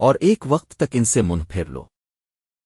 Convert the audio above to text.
اور ایک وقت تک ان سے منہ پھیر لو۔